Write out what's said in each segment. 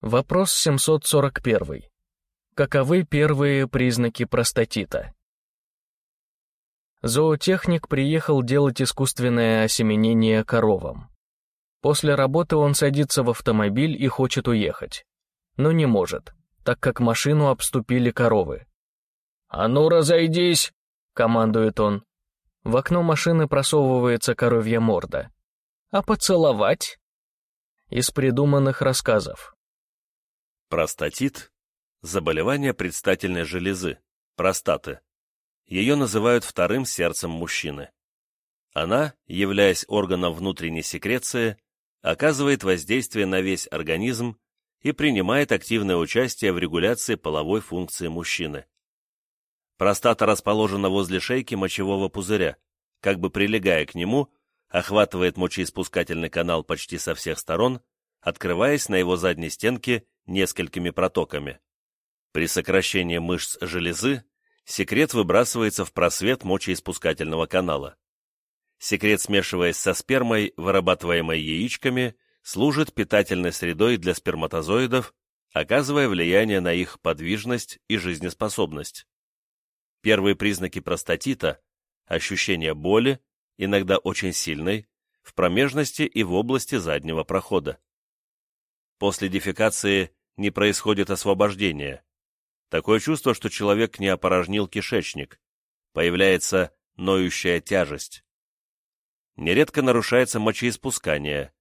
Вопрос 741. Каковы первые признаки простатита? Зоотехник приехал делать искусственное осеменение коровам. После работы он садится в автомобиль и хочет уехать. Но не может, так как машину обступили коровы. «А ну, разойдись!» — командует он. В окно машины просовывается коровья морда. «А поцеловать?» Из придуманных рассказов. Простатит – заболевание предстательной железы, простаты. Ее называют вторым сердцем мужчины. Она, являясь органом внутренней секреции, оказывает воздействие на весь организм и принимает активное участие в регуляции половой функции мужчины. Простата расположена возле шейки мочевого пузыря, как бы прилегая к нему, охватывает мочеиспускательный канал почти со всех сторон, открываясь на его задней стенке несколькими протоками. При сокращении мышц железы секрет выбрасывается в просвет мочеиспускательного канала. Секрет, смешиваясь со спермой, вырабатываемой яичками, служит питательной средой для сперматозоидов, оказывая влияние на их подвижность и жизнеспособность. Первые признаки простатита – ощущение боли, иногда очень сильной, в промежности и в области заднего прохода. После дефекации не происходит освобождение. Такое чувство, что человек не опорожнил кишечник. Появляется ноющая тяжесть. Нередко нарушается мочеиспускание.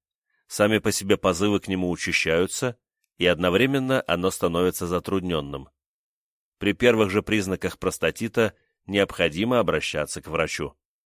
Сами по себе позывы к нему учащаются, и одновременно оно становится затрудненным. При первых же признаках простатита необходимо обращаться к врачу.